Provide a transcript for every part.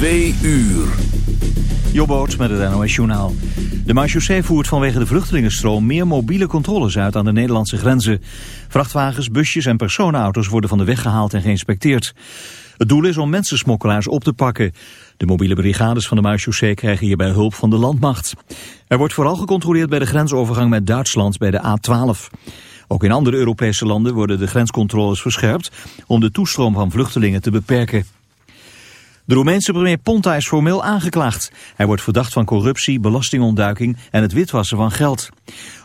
Twee uur. Jobboot met het NOS Journaal. De marechaussee voert vanwege de vluchtelingenstroom meer mobiele controles uit aan de Nederlandse grenzen. Vrachtwagens, busjes en personenauto's worden van de weg gehaald en geïnspecteerd. Het doel is om mensensmokkelaars op te pakken. De mobiele brigades van de marechaussee krijgen hierbij hulp van de landmacht. Er wordt vooral gecontroleerd bij de grensovergang met Duitsland bij de A12. Ook in andere Europese landen worden de grenscontroles verscherpt om de toestroom van vluchtelingen te beperken. De Roemeense premier Ponta is formeel aangeklaagd. Hij wordt verdacht van corruptie, belastingontduiking en het witwassen van geld.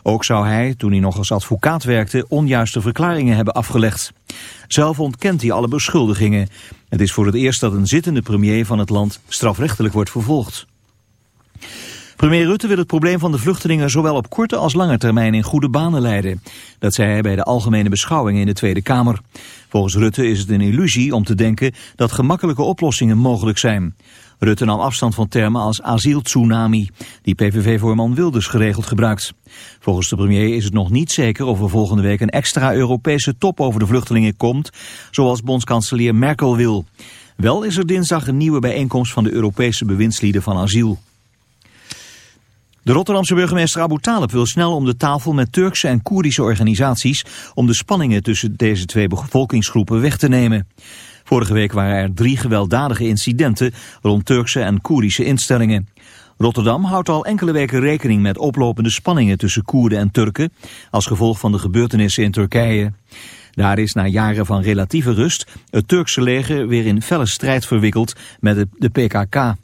Ook zou hij, toen hij nog als advocaat werkte, onjuiste verklaringen hebben afgelegd. Zelf ontkent hij alle beschuldigingen. Het is voor het eerst dat een zittende premier van het land strafrechtelijk wordt vervolgd. Premier Rutte wil het probleem van de vluchtelingen zowel op korte als lange termijn in goede banen leiden. Dat zei hij bij de algemene beschouwing in de Tweede Kamer. Volgens Rutte is het een illusie om te denken dat gemakkelijke oplossingen mogelijk zijn. Rutte nam afstand van termen als asieltsunami, die PVV-voorman Wilders geregeld gebruikt. Volgens de premier is het nog niet zeker of er volgende week een extra Europese top over de vluchtelingen komt, zoals bondskanselier Merkel wil. Wel is er dinsdag een nieuwe bijeenkomst van de Europese bewindslieden van asiel. De Rotterdamse burgemeester Abu Talib wil snel om de tafel met Turkse en Koerdische organisaties om de spanningen tussen deze twee bevolkingsgroepen weg te nemen. Vorige week waren er drie gewelddadige incidenten rond Turkse en Koerdische instellingen. Rotterdam houdt al enkele weken rekening met oplopende spanningen tussen Koerden en Turken als gevolg van de gebeurtenissen in Turkije. Daar is na jaren van relatieve rust het Turkse leger weer in felle strijd verwikkeld met de, PKK.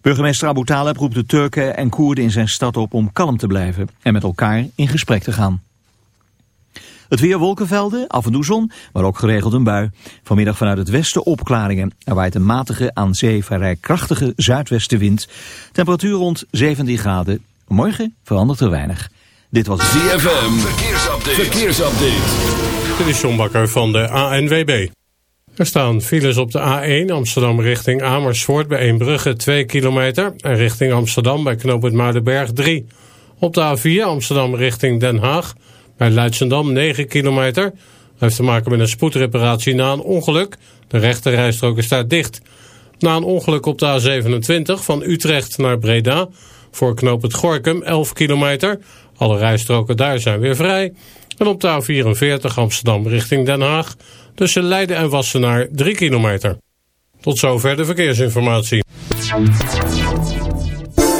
Burgemeester Abu Talib roept de Turken en Koerden in zijn stad op om kalm te blijven en met elkaar in gesprek te gaan. Het weer wolkenvelden, af en toe zon, maar ook geregeld een bui. Vanmiddag vanuit het westen opklaringen. Er waait een matige, aan zee vrij krachtige zuidwestenwind. Temperatuur rond 17 graden. Morgen verandert er weinig. Dit was ZFM, verkeersupdate. verkeersupdate. Dit is John Bakker van de ANWB. Er staan files op de A1 Amsterdam richting Amersfoort bij Eembrugge 2 kilometer en richting Amsterdam bij knooppunt Muidenberg 3. Op de A4 Amsterdam richting Den Haag bij Luidsendam 9 kilometer. Dat heeft te maken met een spoedreparatie na een ongeluk. De rechte rijstrook is daar dicht. Na een ongeluk op de A27 van Utrecht naar Breda voor knooppunt Gorkum 11 kilometer. Alle rijstroken daar zijn weer vrij. En op de A44 Amsterdam richting Den Haag tussen Leiden en Wassenaar 3 kilometer. Tot zover de verkeersinformatie.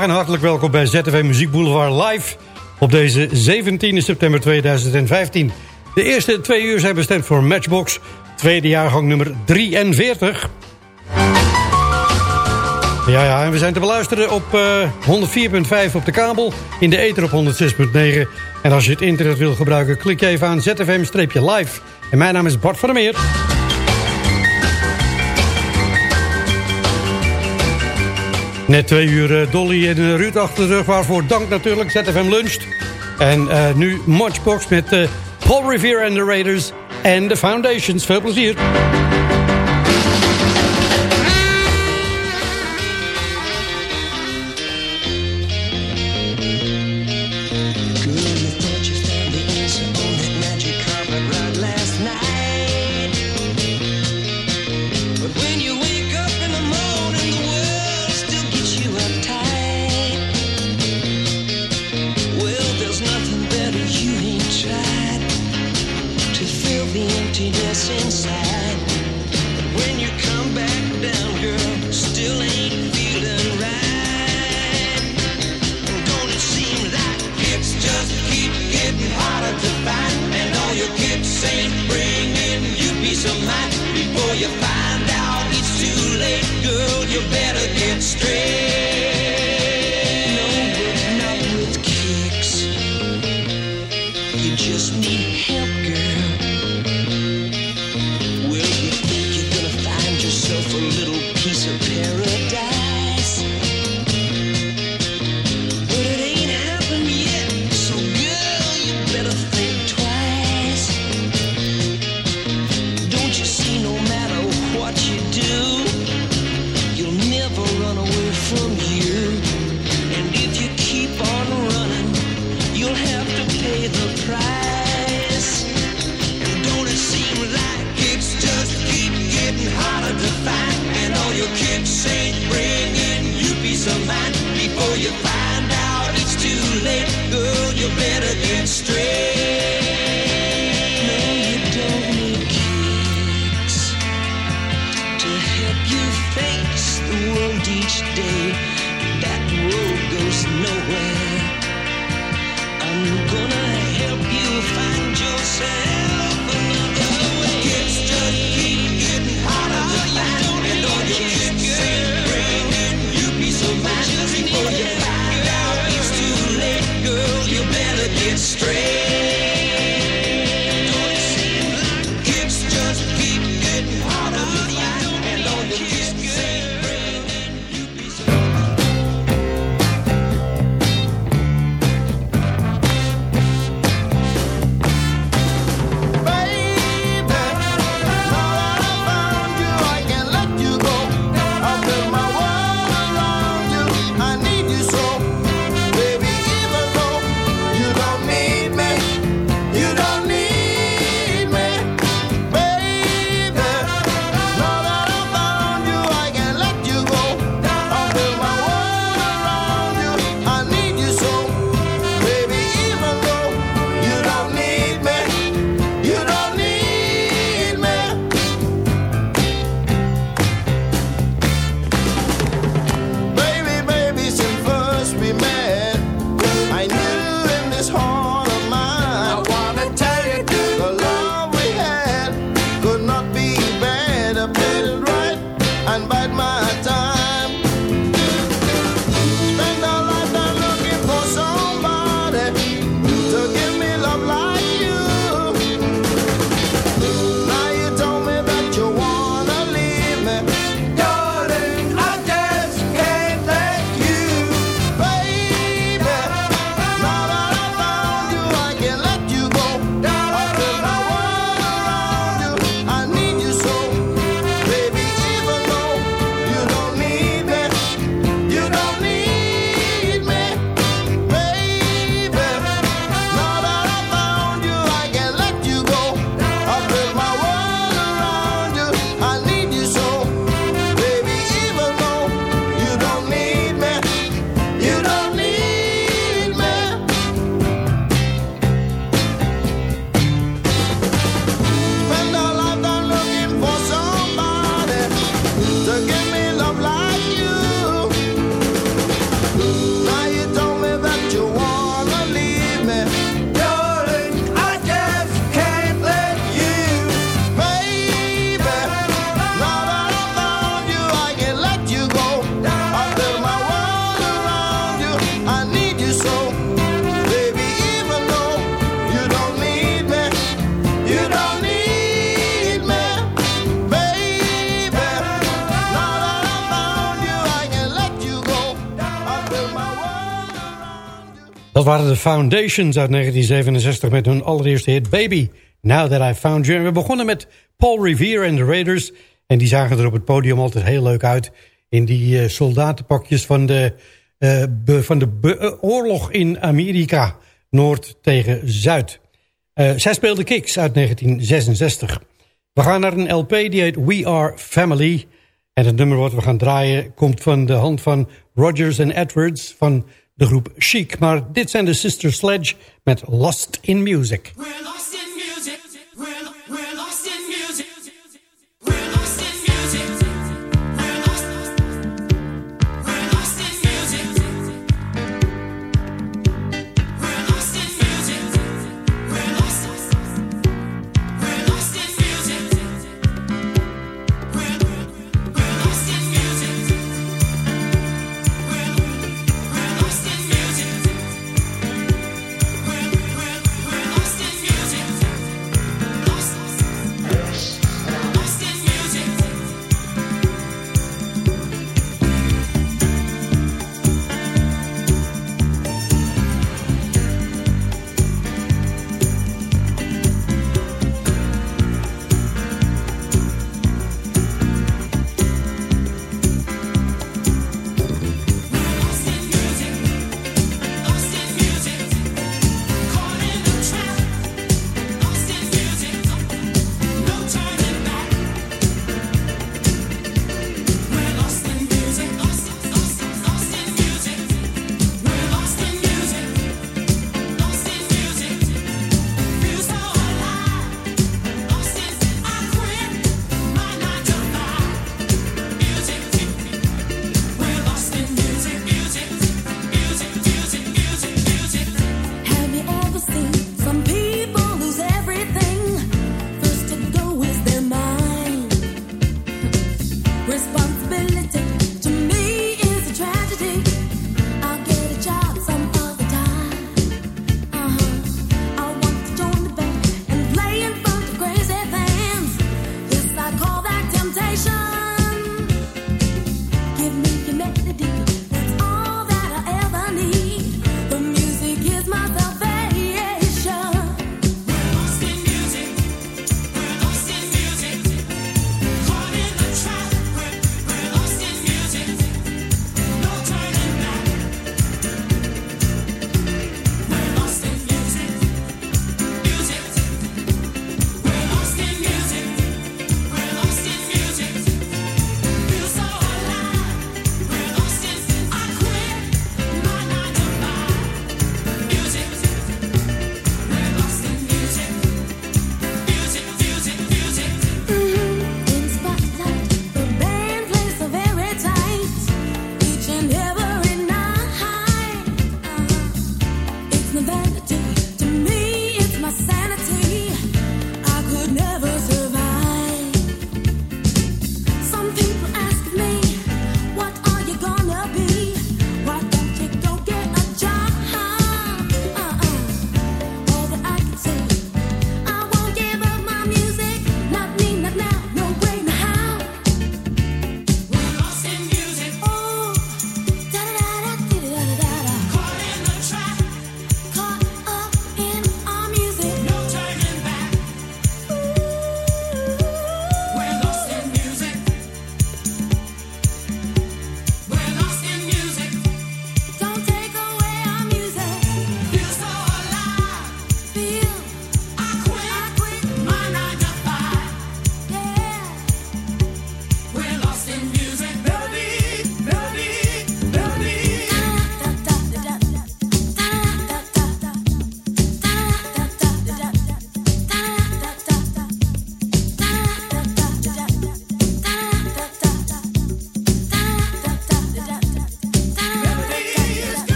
En hartelijk welkom bij ZTV Muziek Boulevard Live op deze 17 september 2015. De eerste twee uur zijn bestemd voor Matchbox, tweede jaargang nummer 43. Ja, ja, en we zijn te beluisteren op uh, eh, 104.5 op de kabel, in de ether op 106.9. En als je het internet wil gebruiken, klik even aan ZFM-live. En mijn naam is Bart van der Meer. Net twee uur uh, Dolly en uh, Ruud achter de rug, waarvoor dank natuurlijk, ZFM Luncht. En nu Matchbox met Paul Revere en de Raiders en de Foundations. Veel plezier. De Foundations uit 1967 met hun allereerste hit Baby, Now That I Found You. We begonnen met Paul Revere en de Raiders. En die zagen er op het podium altijd heel leuk uit. In die uh, soldatenpakjes van de, be, van de be, uh, oorlog in Amerika. Noord tegen Zuid. zij speelde Kicks uit 1966. We gaan naar een LP die heet We Are Family. En het nummer wat we gaan draaien komt van de hand van Rogers en Edwards van de groep Chic. Maar dit zijn de Sister Sledge met Lost in Music.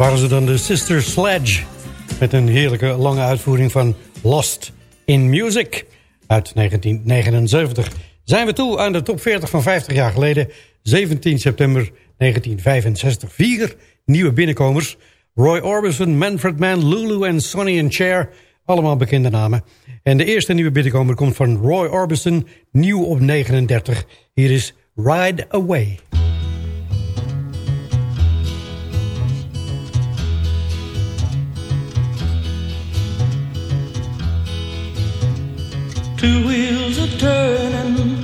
Waren ze dan de Sister Sledge. Met een heerlijke lange uitvoering van Lost in Music uit 1979. Zijn we toe aan de top 40 van 50 jaar geleden. 17 september 1965. Vier nieuwe binnenkomers. Roy Orbison, Manfred Mann, Lulu en Sonny and Cher. Allemaal bekende namen. En de eerste nieuwe binnenkomer komt van Roy Orbison. Nieuw op 39. Hier is Ride Away. Two wheels are turning,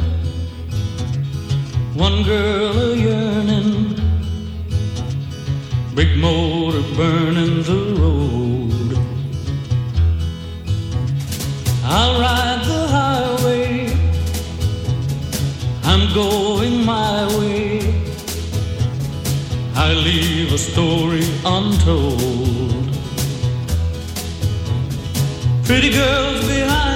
one girl a yearning, big motor burning the road. I'll ride the highway, I'm going my way. I leave a story untold. Pretty girls behind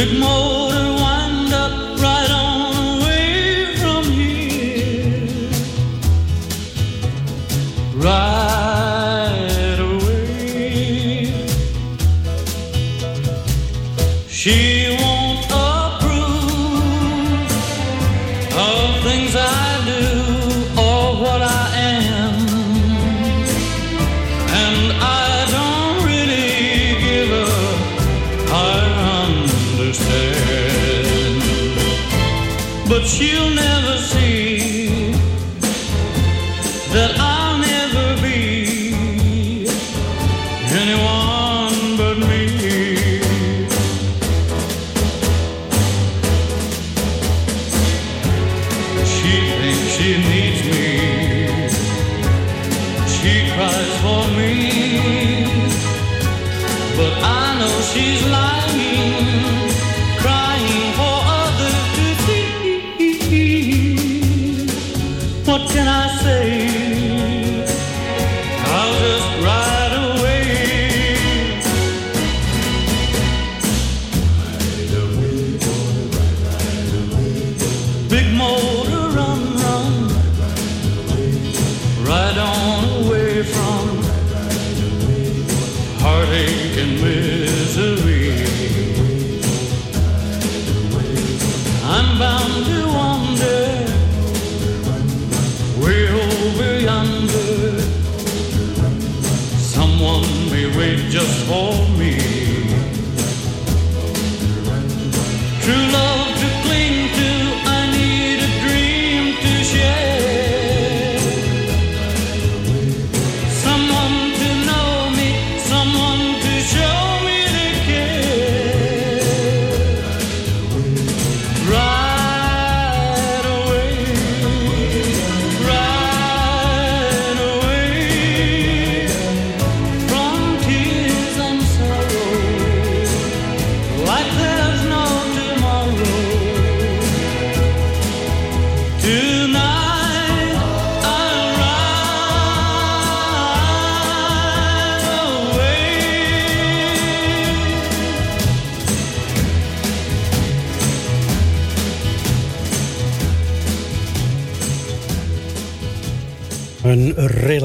Big more.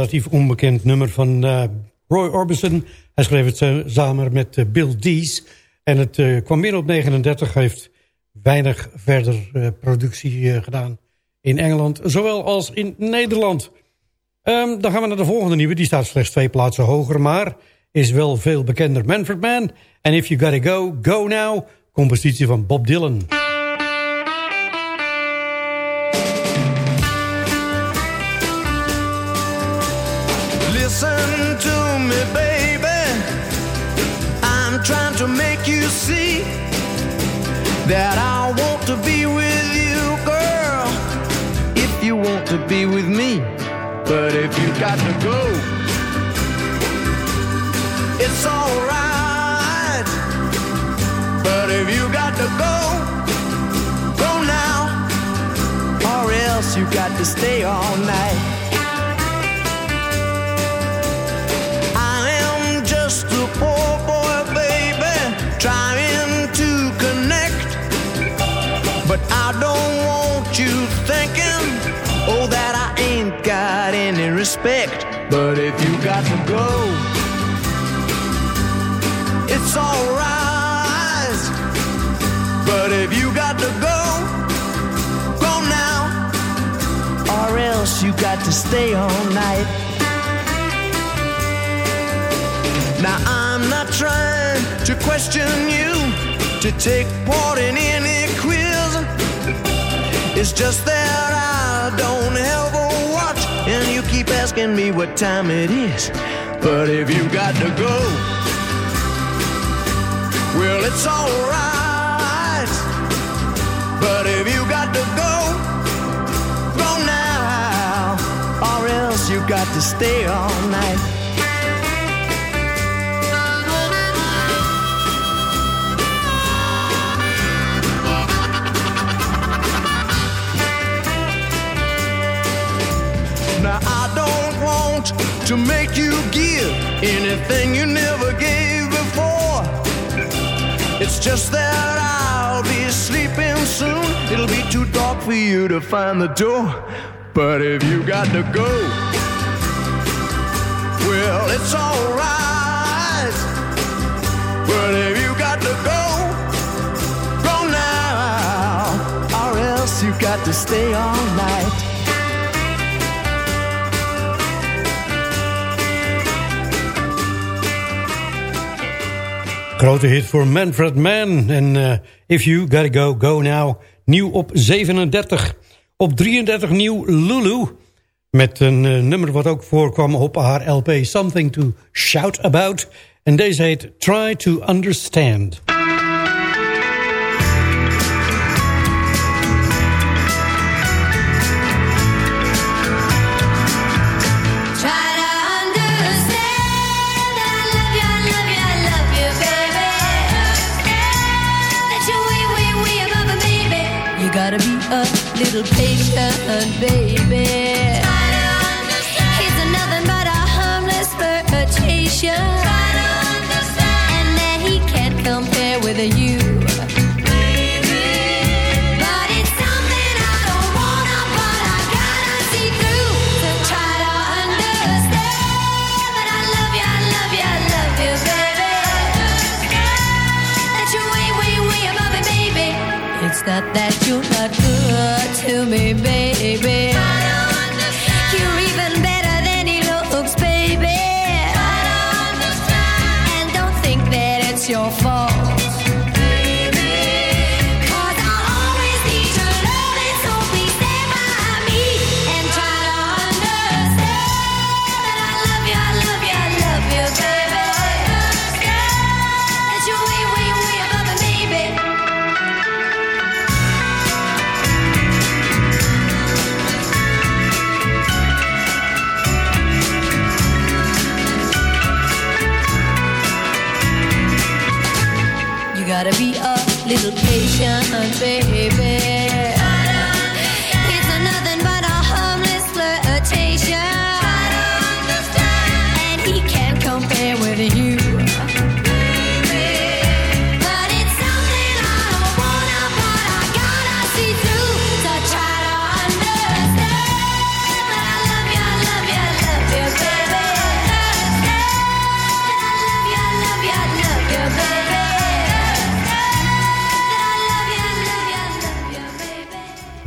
Relatief onbekend nummer van uh, Roy Orbison. Hij schreef het samen met uh, Bill Dees. En het kwam binnen op 39, heeft weinig verder productie gedaan in Engeland, zowel als in Nederland. Um, dan gaan we naar de volgende nieuwe, die staat slechts twee plaatsen hoger, maar is wel veel bekender. Manfred Man en If You Gotta Go, Go Now, compositie van Bob Dylan. To make you see that I want to be with you, girl, if you want to be with me. But if you got to go, it's alright. But if you got to go, go now, or else you got to stay all night. Respect. But if you got to go, it's alright. But if you got to go, go now, or else you got to stay all night. Now I'm not trying to question you to take part in any quiz. It's just that I asking me what time it is. But if you got to go, well, it's alright. But if you got to go, go now, or else you got to stay all night. To make you give anything you never gave before. It's just that I'll be sleeping soon. It'll be too dark for you to find the door. But if you got to go, well, it's alright. But if you got to go, go now, or else you got to stay all night. Grote hit voor Manfred Mann. En uh, If You Gotta Go, Go Now. Nieuw op 37. Op 33 nieuw Lulu. Met een uh, nummer wat ook voorkwam op haar LP Something to Shout About. En deze heet Try to Understand. Little patient, baby. He's nothing but a harmless flirtation.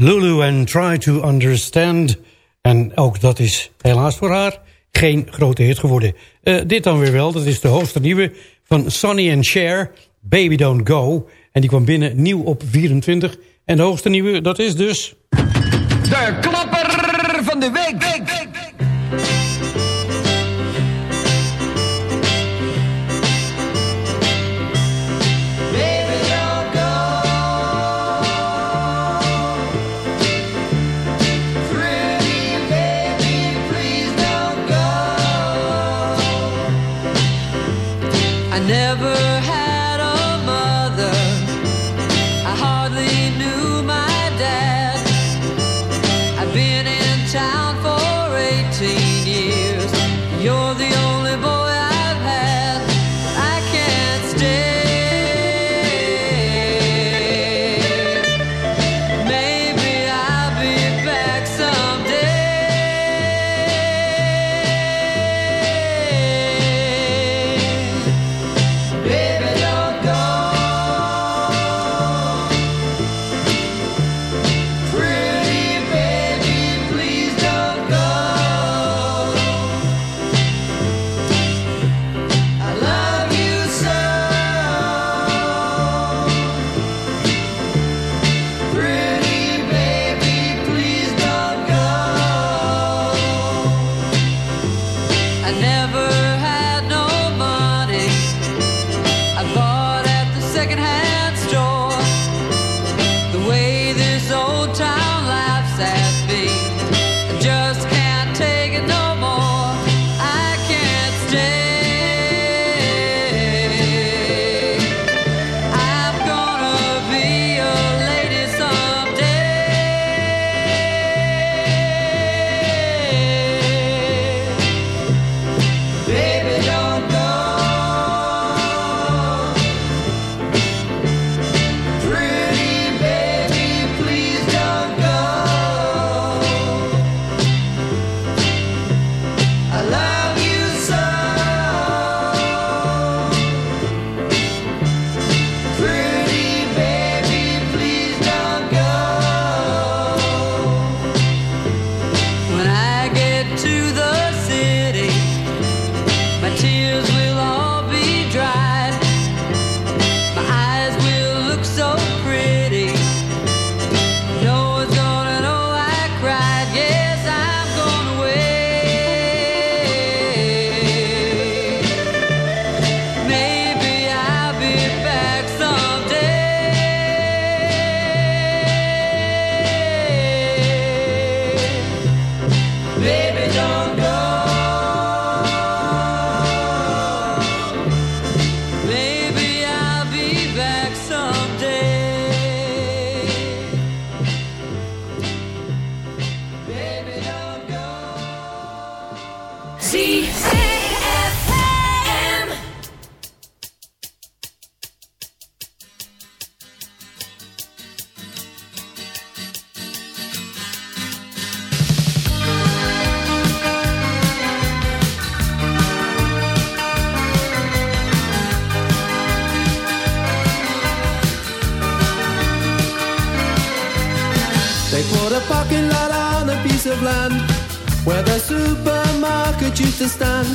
Lulu en Try to Understand. En ook dat is helaas voor haar geen grote hit geworden. Uh, dit dan weer wel, dat is de hoogste nieuwe van Sonny and Cher, Baby Don't Go. En die kwam binnen nieuw op 24. En de hoogste nieuwe, dat is dus... De klapper van de week. A parking lot on a piece of land where the supermarket used to stand.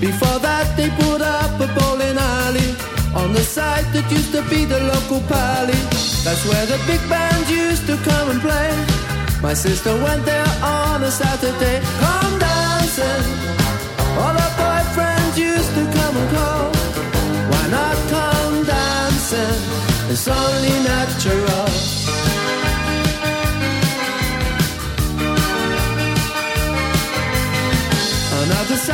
Before that, they put up a bowling alley on the site that used to be the local pally. That's where the big bands used to come and play. My sister went there on a Saturday. Come dancing. All her boyfriends used to come and call. Why not come dancing? It's only natural.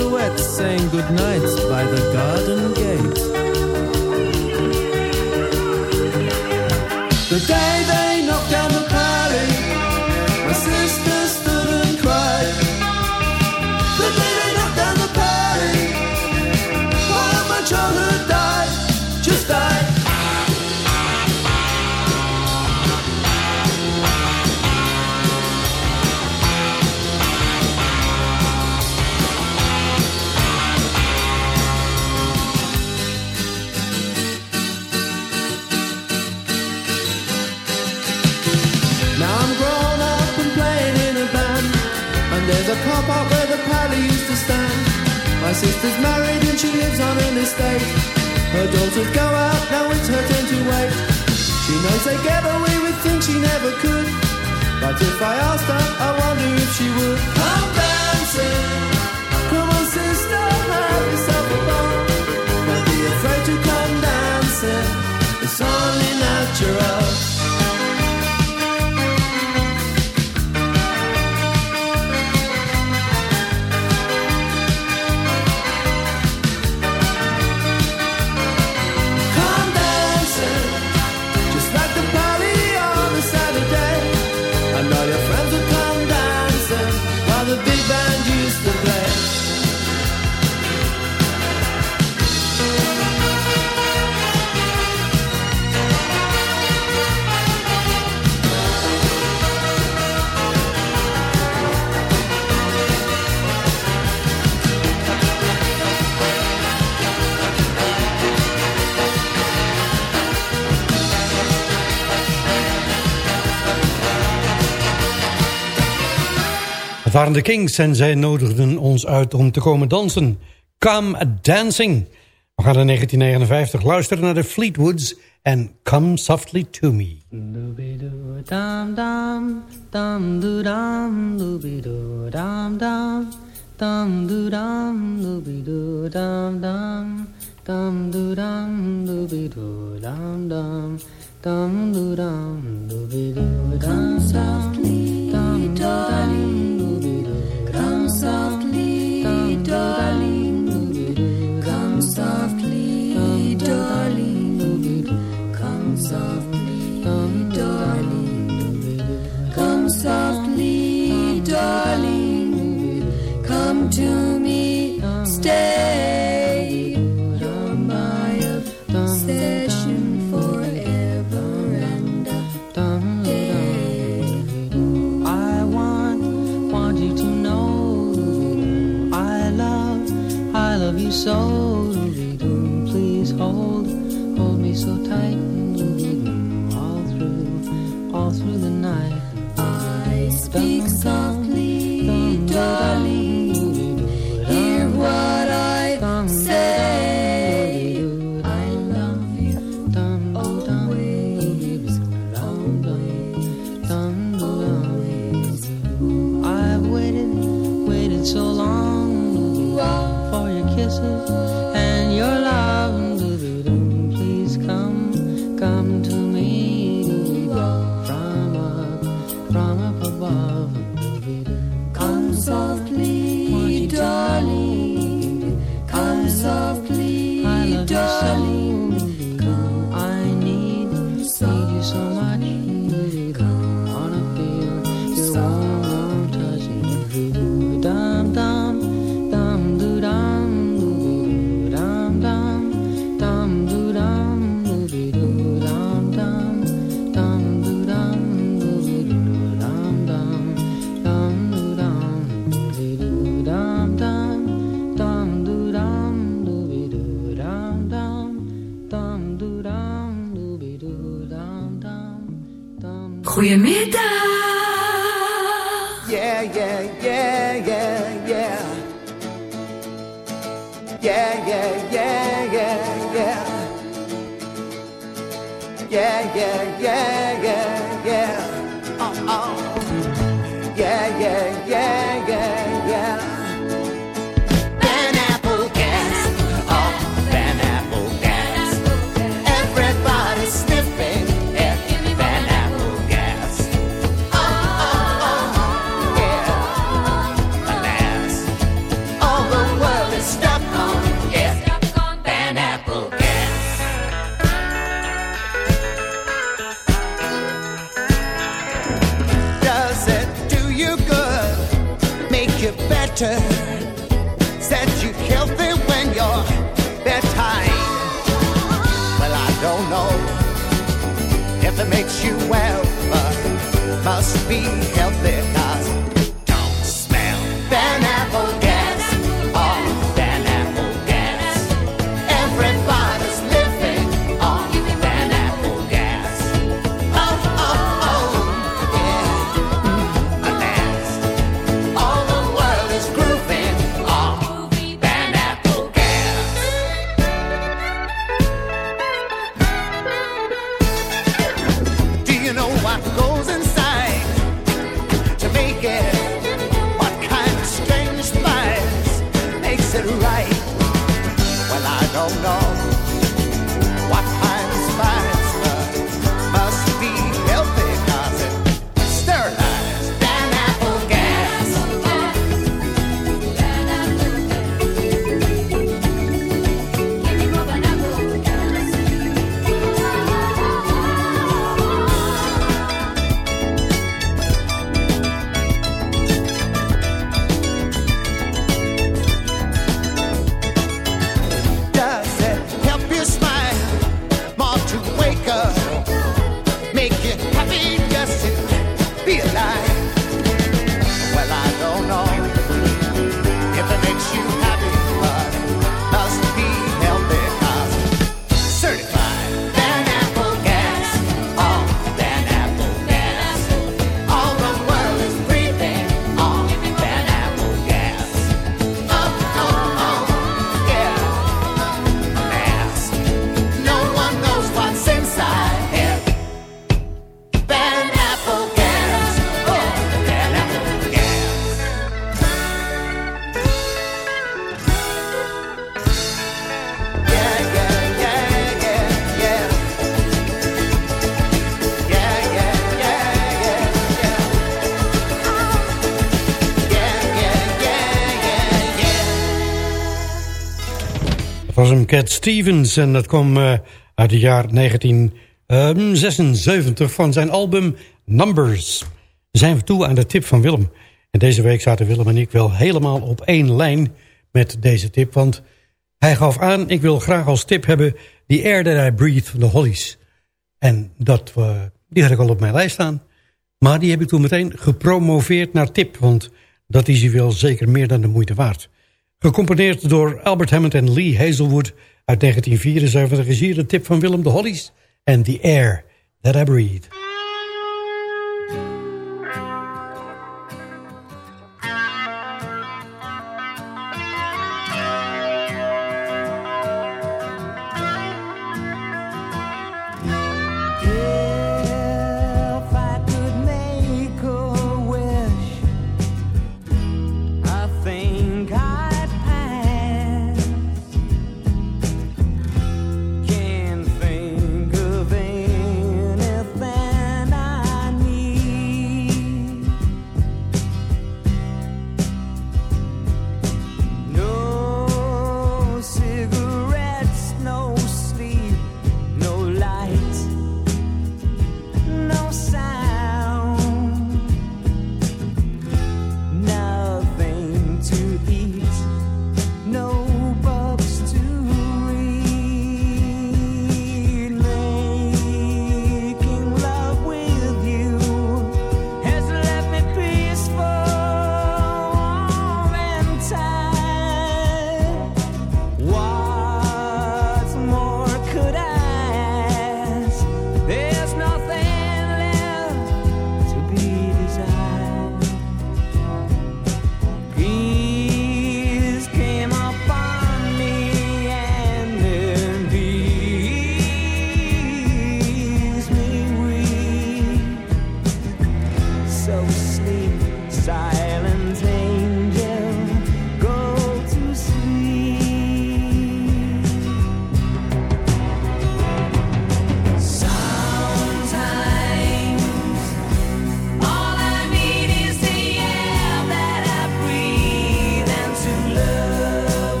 Silhouettes saying goodnight by the garden gate. The day estate. Her daughters go out, now it's her turn to wait. She knows they get away with things she never could. But if I asked her, I wonder if she would. Come dancing. Come on, sister, have yourself a ball. Don't be afraid to come dancing. It's only natural. Het waren de Kings en zij nodigden ons uit om te komen dansen. Come Dancing. We gaan in 1959 luisteren naar de Fleetwoods en Come Softly To Me. Softly darling. Come softly darling. Come softly darling. Come softly darling. Come to so you well, but must be healthy. was hem Cat Stevens en dat kwam eh, uit het jaar 1976 ehm, van zijn album Numbers. Zijn we toe aan de tip van Willem. En deze week zaten Willem en ik wel helemaal op één lijn met deze tip, want hij gaf aan, ik wil graag als tip hebben die Air That I Breathe van de Hollies. En dat, eh, die had ik al op mijn lijst staan. Maar die heb ik toen meteen gepromoveerd naar tip, want dat is hier wel zeker meer dan de moeite waard. Gecomponeerd door Albert Hammond en Lee Hazelwood uit 1974 is hier de tip van Willem de Hollies en The Air That I Breathe.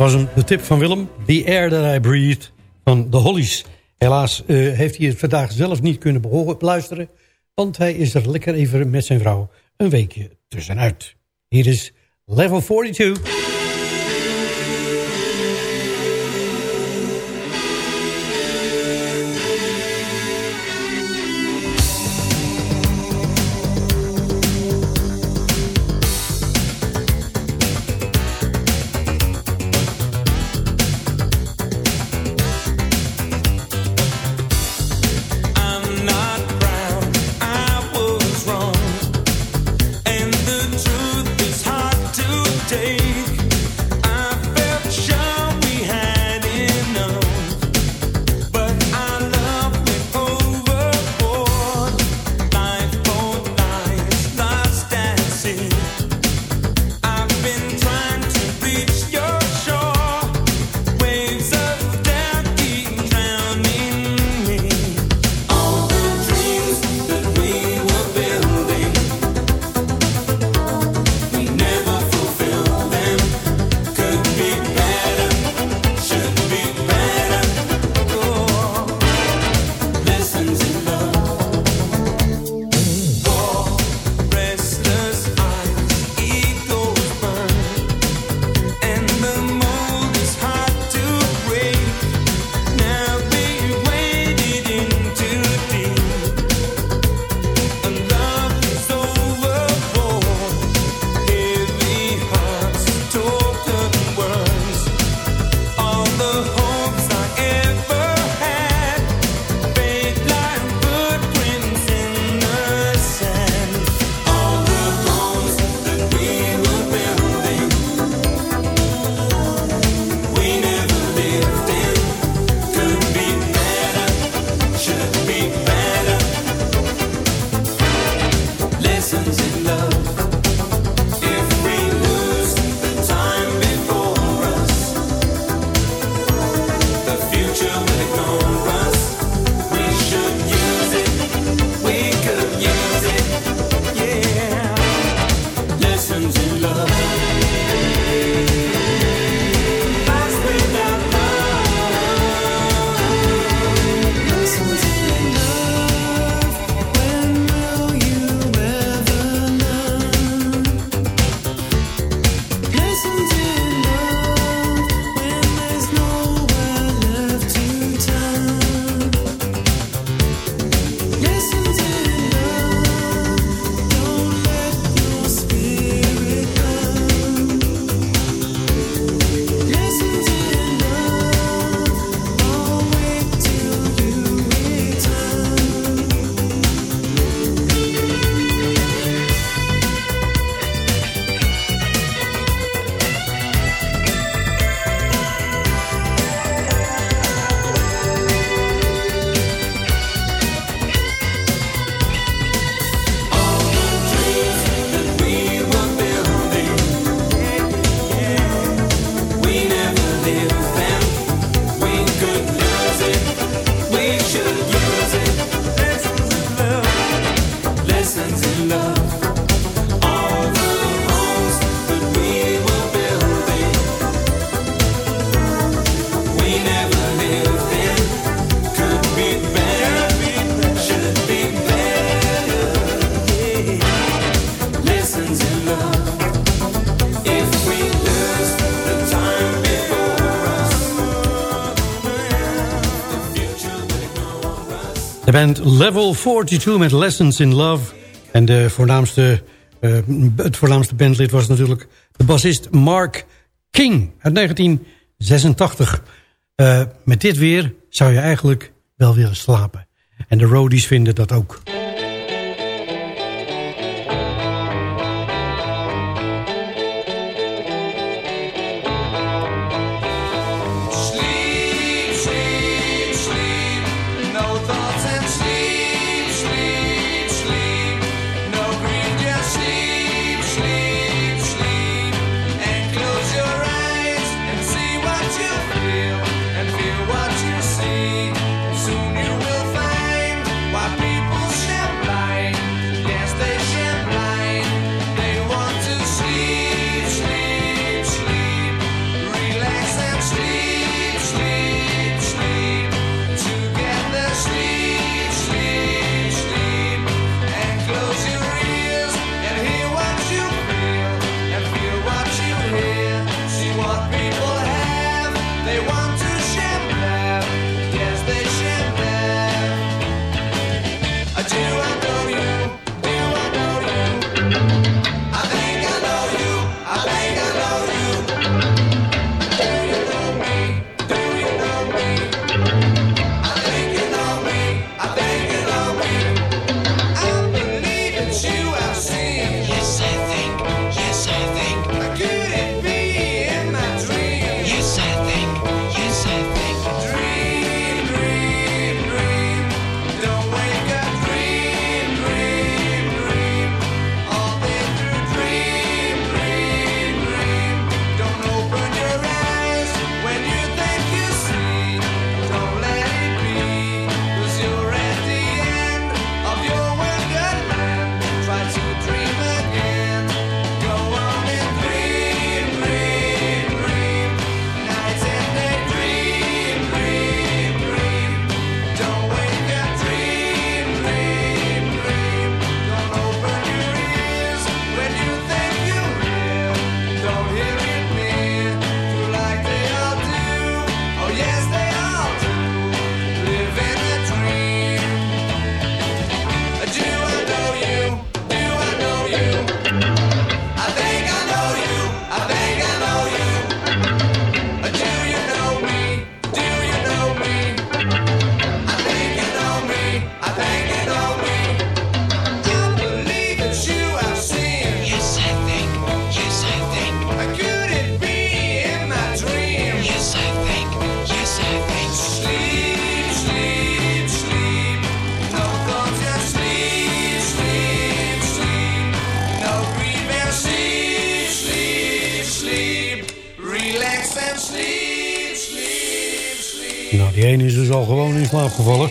was een, de tip van Willem. The Air That I Breathe van de Hollies. Helaas eh, heeft hij het vandaag zelf niet kunnen beluisteren. Want hij is er lekker even met zijn vrouw een weekje tussenuit. Hier is Level 42. band Level 42 met Lessons in Love. En voornaamste, eh, het voornaamste bandlid was natuurlijk de bassist Mark King uit 1986. Eh, met dit weer zou je eigenlijk wel willen slapen. En de roadies vinden dat ook. De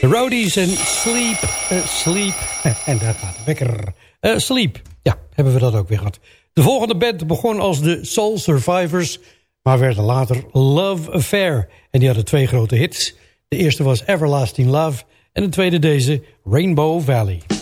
Roadies en Sleep, eh, Sleep. en daar gaat de wekker. Eh, sleep, ja, hebben we dat ook weer gehad. De volgende band begon als de Soul Survivors... maar werd later Love Affair. En die hadden twee grote hits. De eerste was Everlasting Love... en de tweede deze, Rainbow Valley.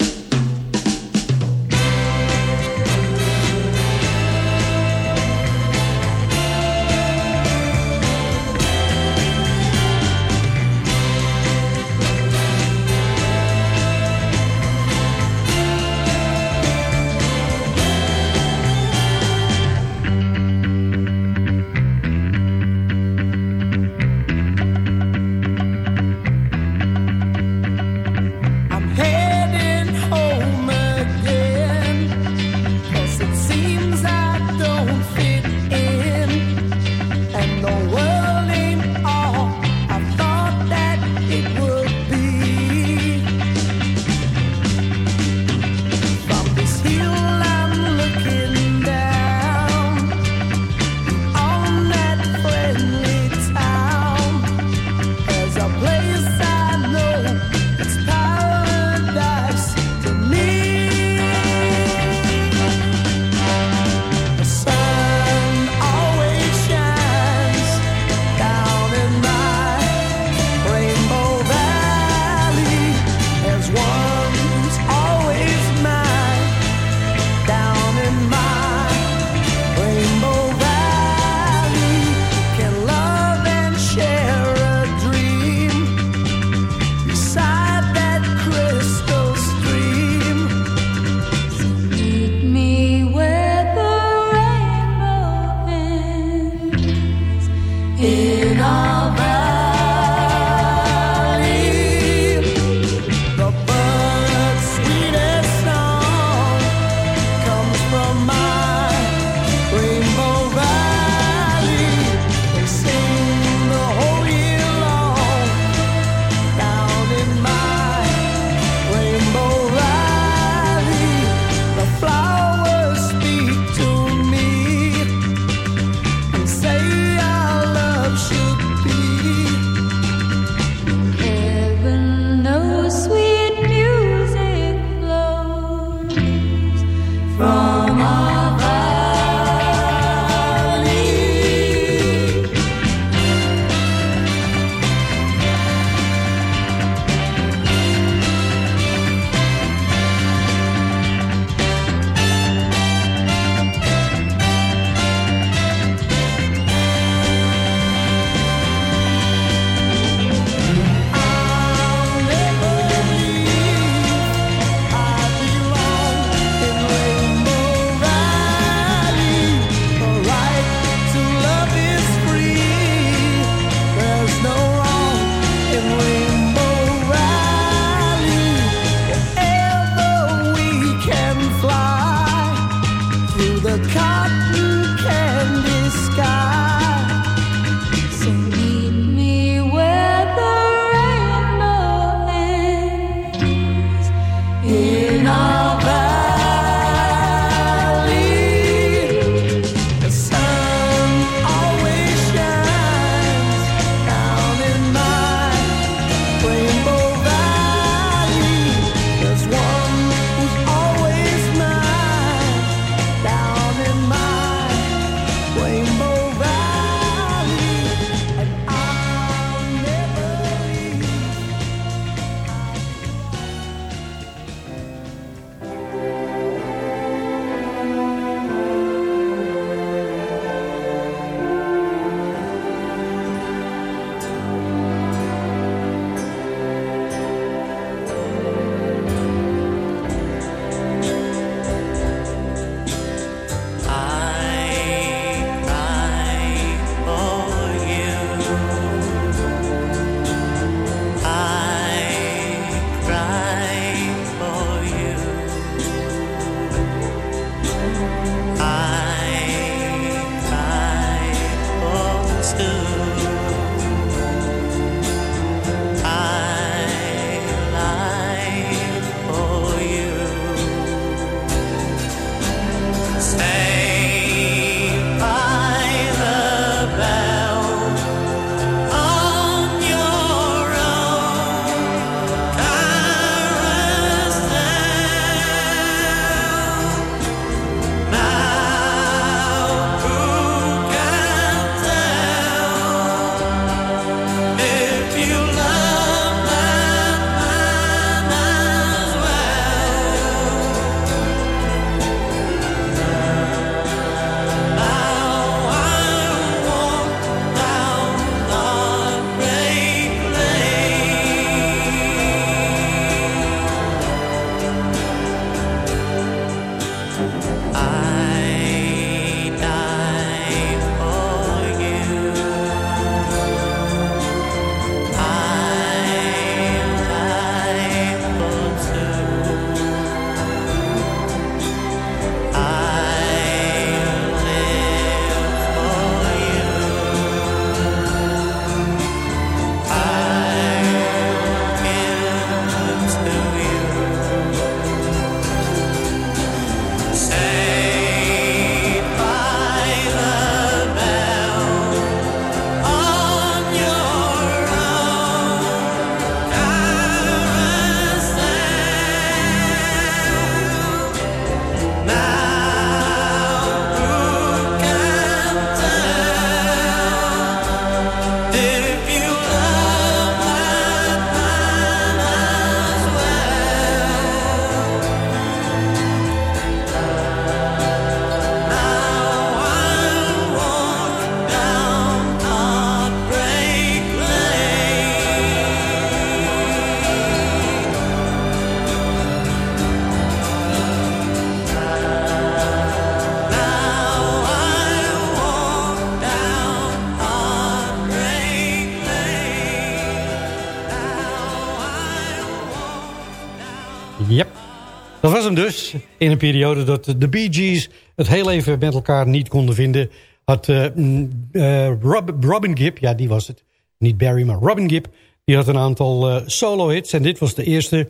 Dat was hem dus. In een periode dat de Bee Gees het heel even met elkaar niet konden vinden... had eh, mm, eh, Rob, Robin Gibb, ja die was het, niet Barry, maar Robin Gibb... die had een aantal eh, solo-hits en dit was de eerste.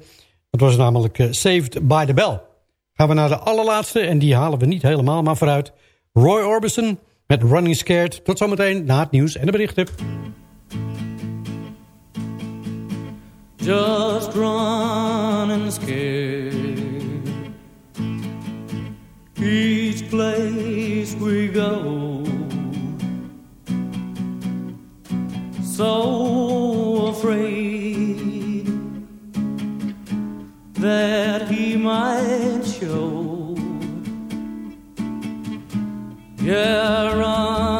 Dat was namelijk Saved by the Bell. Gaan we naar de allerlaatste en die halen we niet helemaal maar vooruit. Roy Orbison met Running Scared. Tot zometeen na het nieuws en de berichten. Just running scared. Each place we go, so afraid that he might show. Yeah, running